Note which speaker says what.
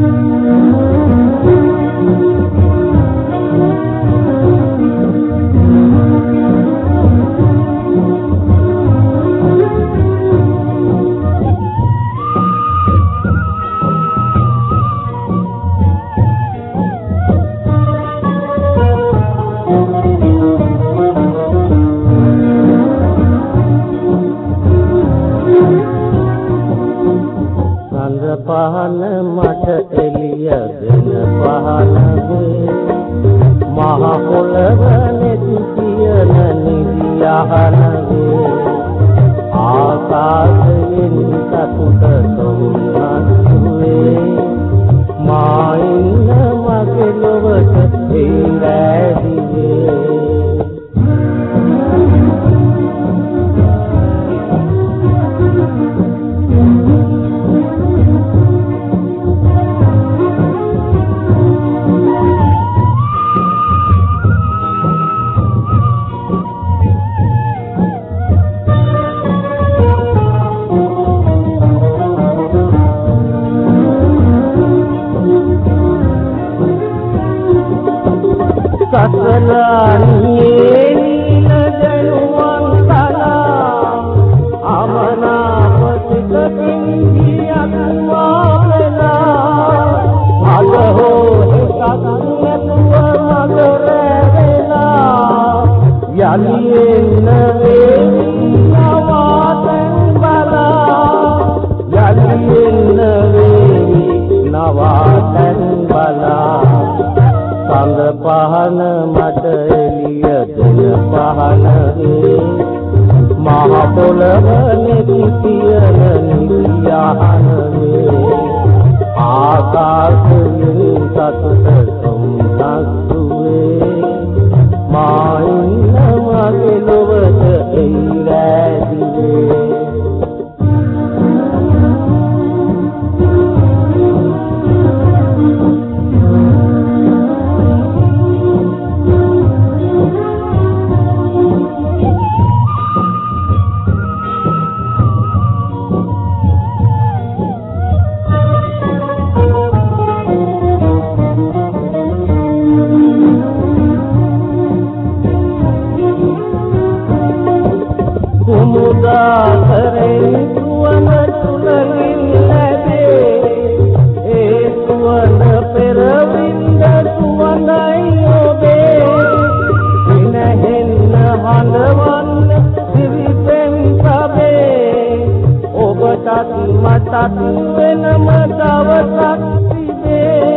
Speaker 1: Música පහන මට එළිය දෙන පහන මහ පොළව නෙති කියන නිදියහන ආකාශයෙන් සසලානියේ නිල දැනුවන් කලා අමනාපසිතකින් ගියක් වාවෙලා අලහෝ එකක් නැතුව මගරැවෙලා යලි සඳ පහන මට එළිය දෙන පහනගේ මහ පොළව නෙති කියන නියහනගේ ආකාශයෙන් සතුට මටත් වෙනම දවසක් තිබේ